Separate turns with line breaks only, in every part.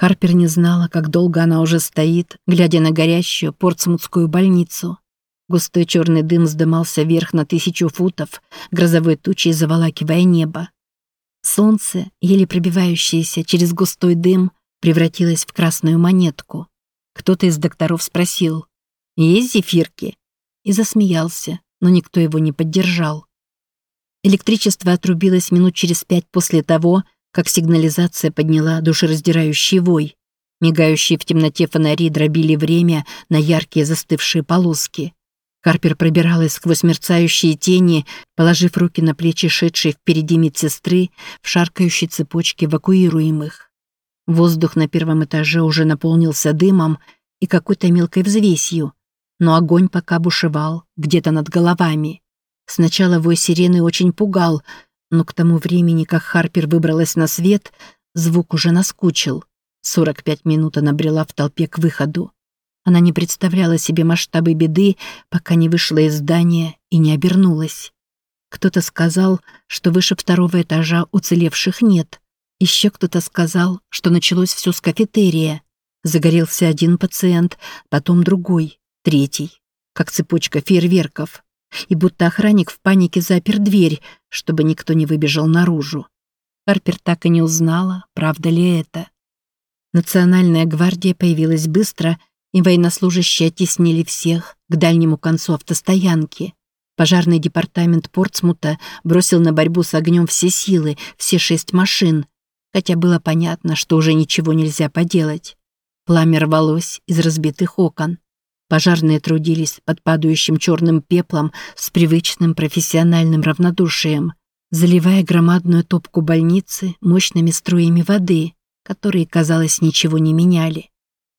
Харпер не знала, как долго она уже стоит, глядя на горящую портсмутскую больницу. Густой черный дым вздымался вверх на тысячу футов, грозовой тучей заволакивая небо. Солнце, еле пробивающееся через густой дым, превратилось в красную монетку. Кто-то из докторов спросил «Есть зефирки?» и засмеялся, но никто его не поддержал. Электричество отрубилось минут через пять после того, как сигнализация подняла душераздирающий вой. Мигающие в темноте фонари дробили время на яркие застывшие полоски. Карпер пробиралась сквозь мерцающие тени, положив руки на плечи шедшей впереди медсестры в шаркающей цепочке эвакуируемых. Воздух на первом этаже уже наполнился дымом и какой-то мелкой взвесью, но огонь пока бушевал где-то над головами. Сначала вой сирены очень пугал, но к тому времени, как Харпер выбралась на свет, звук уже наскучил. 45 минут она брела в толпе к выходу. Она не представляла себе масштабы беды, пока не вышла из здания и не обернулась. Кто-то сказал, что выше второго этажа уцелевших нет. Еще кто-то сказал, что началось все с кафетерия. Загорелся один пациент, потом другой, третий, как цепочка фейерверков. И будто охранник в панике запер дверь, чтобы никто не выбежал наружу. Харпер так и не узнала, правда ли это. Национальная гвардия появилась быстро — и военнослужащие оттеснили всех к дальнему концу автостоянки. Пожарный департамент Портсмута бросил на борьбу с огнем все силы, все шесть машин, хотя было понятно, что уже ничего нельзя поделать. Пламя рвалось из разбитых окон. Пожарные трудились под падающим черным пеплом с привычным профессиональным равнодушием, заливая громадную топку больницы мощными струями воды, которые, казалось, ничего не меняли.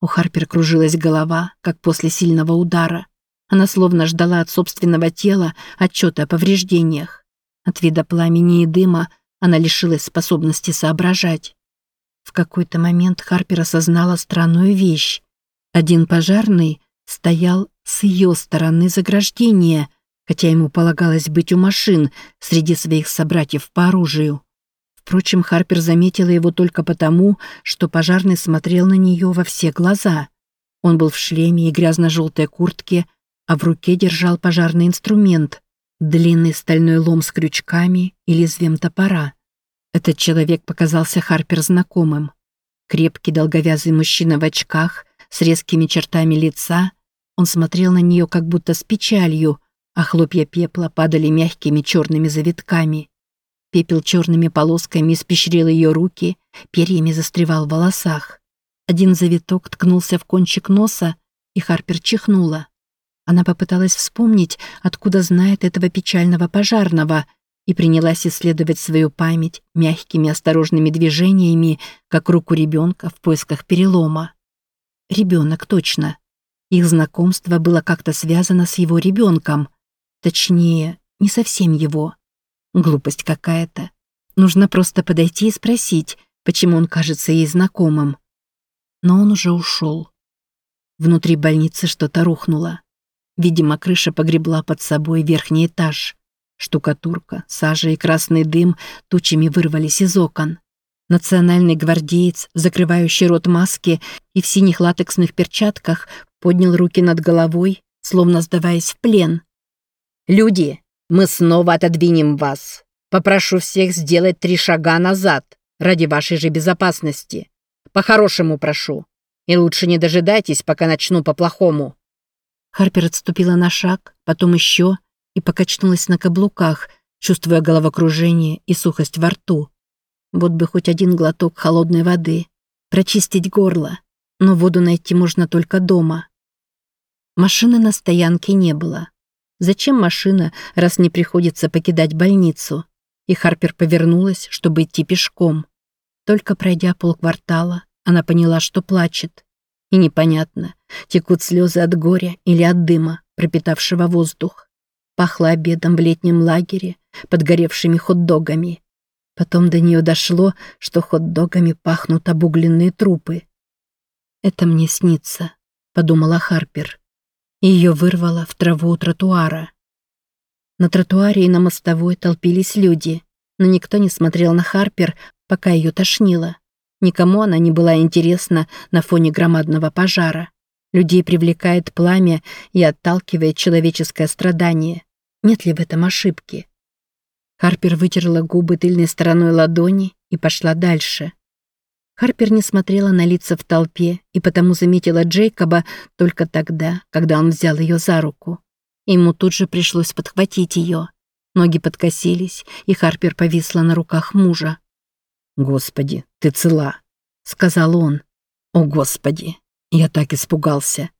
У Харпер кружилась голова, как после сильного удара. Она словно ждала от собственного тела отчета о повреждениях. От вида пламени и дыма она лишилась способности соображать. В какой-то момент Харпер осознала странную вещь. Один пожарный стоял с ее стороны заграждения, хотя ему полагалось быть у машин среди своих собратьев по оружию. Впрочем, Харпер заметила его только потому, что пожарный смотрел на нее во все глаза. Он был в шлеме и грязно-желтой куртке, а в руке держал пожарный инструмент — длинный стальной лом с крючками и лезвием топора. Этот человек показался Харпер знакомым. Крепкий долговязый мужчина в очках, с резкими чертами лица. Он смотрел на нее как будто с печалью, а хлопья пепла падали мягкими черными завитками. Пепел черными полосками испещрил ее руки, перьями застревал в волосах. Один завиток ткнулся в кончик носа, и Харпер чихнула. Она попыталась вспомнить, откуда знает этого печального пожарного, и принялась исследовать свою память мягкими осторожными движениями, как руку ребенка в поисках перелома. Ребенок точно. Их знакомство было как-то связано с его ребенком. Точнее, не совсем его. Глупость какая-то. Нужно просто подойти и спросить, почему он кажется ей знакомым. Но он уже ушел. Внутри больницы что-то рухнуло. Видимо, крыша погребла под собой верхний этаж. Штукатурка, сажа и красный дым тучами вырвались из окон. Национальный гвардеец, закрывающий рот маски и в синих латексных перчатках, поднял руки над головой, словно сдаваясь в плен. «Люди, мы снова отодвинем вас. Попрошу всех сделать три шага назад, ради вашей же безопасности. По-хорошему прошу. И лучше не дожидайтесь, пока начну по-плохому». Харпер отступила на шаг, потом еще, и покачнулась на каблуках, чувствуя головокружение и сухость во рту. Вот бы хоть один глоток холодной воды, прочистить горло, но воду найти можно только дома. Машины на стоянке не было. Зачем машина, раз не приходится покидать больницу? И Харпер повернулась, чтобы идти пешком. Только пройдя полквартала, она поняла, что плачет. И непонятно, текут слезы от горя или от дыма, пропитавшего воздух. Пахло обедом в летнем лагере, подгоревшими хот-догами. Потом до нее дошло, что хот-догами пахнут обугленные трупы. «Это мне снится», — подумала Харпер. Ее вырвало в траву у тротуара. На тротуаре и на мостовой толпились люди, но никто не смотрел на Харпер, пока ее тошнило. Никому она не была интересна на фоне громадного пожара. Людей привлекает пламя и отталкивает человеческое страдание. Нет ли в этом ошибки? Харпер вытерла губы тыльной стороной ладони и пошла дальше. Харпер не смотрела на лица в толпе и потому заметила Джейкоба только тогда, когда он взял ее за руку. Ему тут же пришлось подхватить ее. Ноги подкосились, и Харпер повисла на руках мужа. «Господи, ты цела», — сказал он. «О, Господи, я так испугался».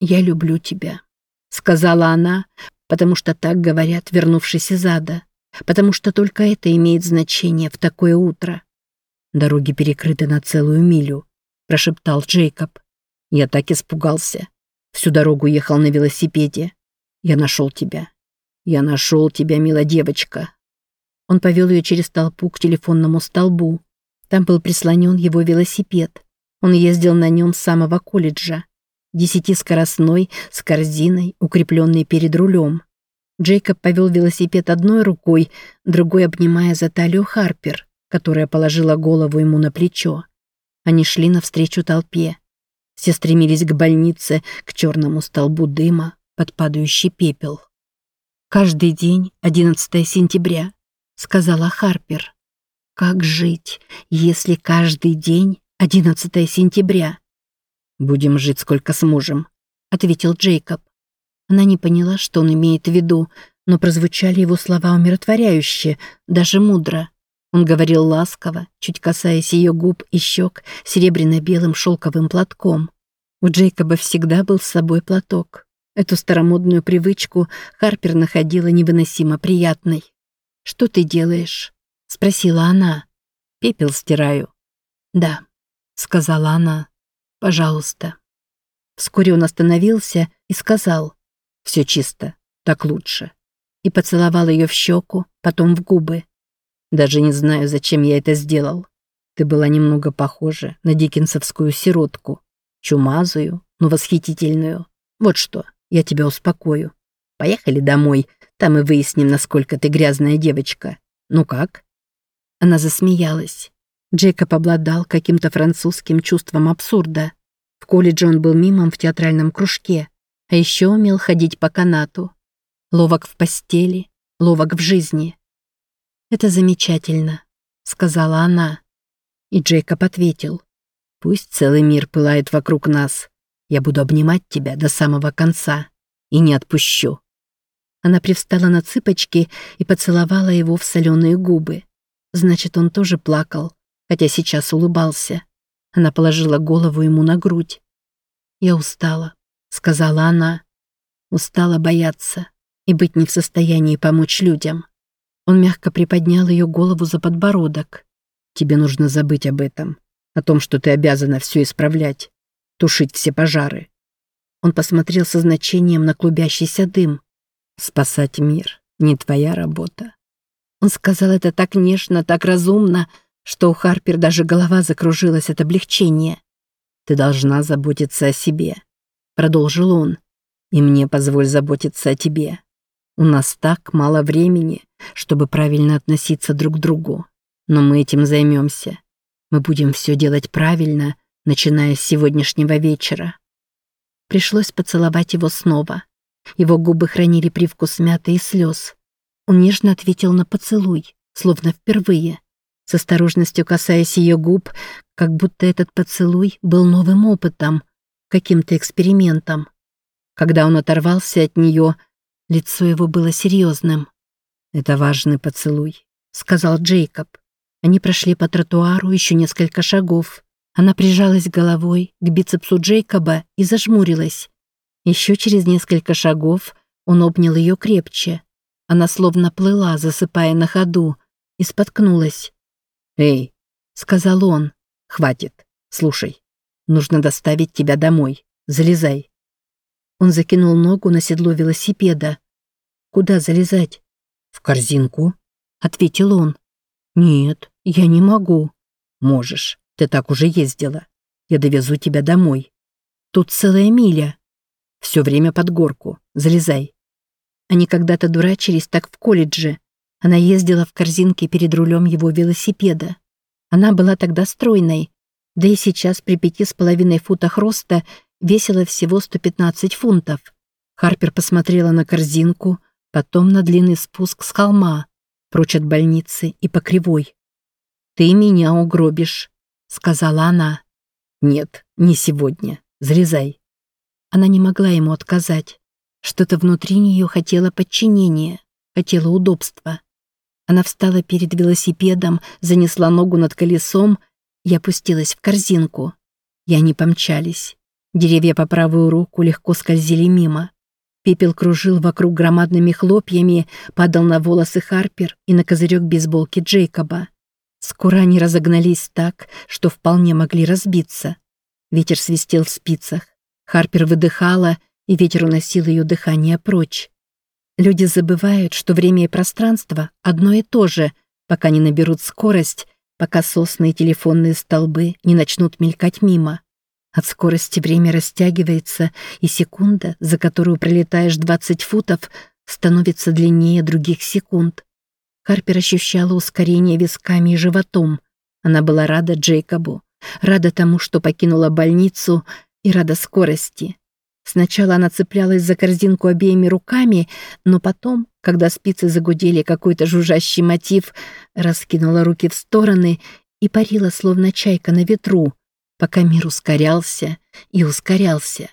«Я люблю тебя», — сказала она, потому что так говорят, вернувшись из ада, потому что только это имеет значение в такое утро. Дороги перекрыты на целую милю», – прошептал Джейкоб. «Я так испугался. Всю дорогу ехал на велосипеде. Я нашел тебя. Я нашел тебя, милая девочка». Он повел ее через толпу к телефонному столбу. Там был прислонен его велосипед. Он ездил на нем с самого колледжа. Десятискоростной, с корзиной, укрепленной перед рулем. Джейкоб повел велосипед одной рукой, другой обнимая за талию Харпер которая положила голову ему на плечо. Они шли навстречу толпе. Все стремились к больнице, к черному столбу дыма, под падающий пепел. «Каждый день 11 сентября», — сказала Харпер. «Как жить, если каждый день 11 сентября?» «Будем жить сколько сможем», — ответил Джейкоб. Она не поняла, что он имеет в виду, но прозвучали его слова умиротворяюще, даже мудро. Он говорил ласково, чуть касаясь ее губ и щек серебряно-белым шелковым платком. У Джейкоба всегда был с собой платок. Эту старомодную привычку Харпер находила невыносимо приятной. «Что ты делаешь?» — спросила она. «Пепел стираю». «Да», — сказала она. «Пожалуйста». Вскоре он остановился и сказал «Все чисто, так лучше» и поцеловал ее в щеку, потом в губы. Даже не знаю, зачем я это сделал. Ты была немного похожа на диккенсовскую сиротку. Чумазую, но восхитительную. Вот что, я тебя успокою. Поехали домой, там и выясним, насколько ты грязная девочка. Ну как?» Она засмеялась. Джейкоб обладал каким-то французским чувством абсурда. В колледже он был мимом в театральном кружке, а еще умел ходить по канату. Ловок в постели, ловок в жизни. «Это замечательно», — сказала она. И Джейкоб ответил. «Пусть целый мир пылает вокруг нас. Я буду обнимать тебя до самого конца и не отпущу». Она привстала на цыпочки и поцеловала его в соленые губы. Значит, он тоже плакал, хотя сейчас улыбался. Она положила голову ему на грудь. «Я устала», — сказала она. «Устала бояться и быть не в состоянии помочь людям». Он мягко приподнял ее голову за подбородок. «Тебе нужно забыть об этом, о том, что ты обязана все исправлять, тушить все пожары». Он посмотрел со значением на клубящийся дым. «Спасать мир — не твоя работа». Он сказал это так нежно, так разумно, что у Харпер даже голова закружилась от облегчения. «Ты должна заботиться о себе», — продолжил он. «И мне позволь заботиться о тебе. У нас так мало времени, чтобы правильно относиться друг к другу. Но мы этим займемся. Мы будем все делать правильно, начиная с сегодняшнего вечера. Пришлось поцеловать его снова. Его губы хранили привкус мяты и слез. Он нежно ответил на поцелуй, словно впервые, с осторожностью касаясь ее губ, как будто этот поцелуй был новым опытом, каким-то экспериментом. Когда он оторвался от нее, Лицо его было серьезным. «Это важный поцелуй», — сказал Джейкоб. Они прошли по тротуару еще несколько шагов. Она прижалась головой к бицепсу Джейкоба и зажмурилась. Еще через несколько шагов он обнял ее крепче. Она словно плыла, засыпая на ходу, и споткнулась. «Эй», — сказал он, — «хватит. Слушай, нужно доставить тебя домой. Залезай». Он закинул ногу на седло велосипеда. «Куда залезать?» «В корзинку», — ответил он. «Нет, я не могу». «Можешь, ты так уже ездила. Я довезу тебя домой. Тут целая миля. Все время под горку. Залезай». Они когда-то дурачились так в колледже. Она ездила в корзинке перед рулем его велосипеда. Она была тогда стройной, да и сейчас при пяти с половиной футах роста весила всего 115 фунтов. Харпер посмотрела на корзинку, потом на длинный спуск с холма, прочь от больницы и по кривой. «Ты меня угробишь», — сказала она. «Нет, не сегодня. Залезай». Она не могла ему отказать. Что-то внутри нее хотело подчинения, хотело удобства. Она встала перед велосипедом, занесла ногу над колесом и опустилась в корзинку. И они помчались. Деревья по правую руку легко скользили мимо. Пепел кружил вокруг громадными хлопьями, падал на волосы Харпер и на козырек бейсболки Джейкоба. Скоро они разогнались так, что вполне могли разбиться. Ветер свистел в спицах. Харпер выдыхала, и ветер уносил ее дыхание прочь. Люди забывают, что время и пространство одно и то же, пока не наберут скорость, пока сосны и телефонные столбы не начнут мелькать мимо. От скорости время растягивается, и секунда, за которую пролетаешь 20 футов, становится длиннее других секунд. Харпер ощущала ускорение висками и животом. Она была рада Джейкобу, рада тому, что покинула больницу, и рада скорости. Сначала она цеплялась за корзинку обеими руками, но потом, когда спицы загудели какой-то жужжащий мотив, раскинула руки в стороны и парила, словно чайка на ветру, пока мир ускорялся и ускорялся.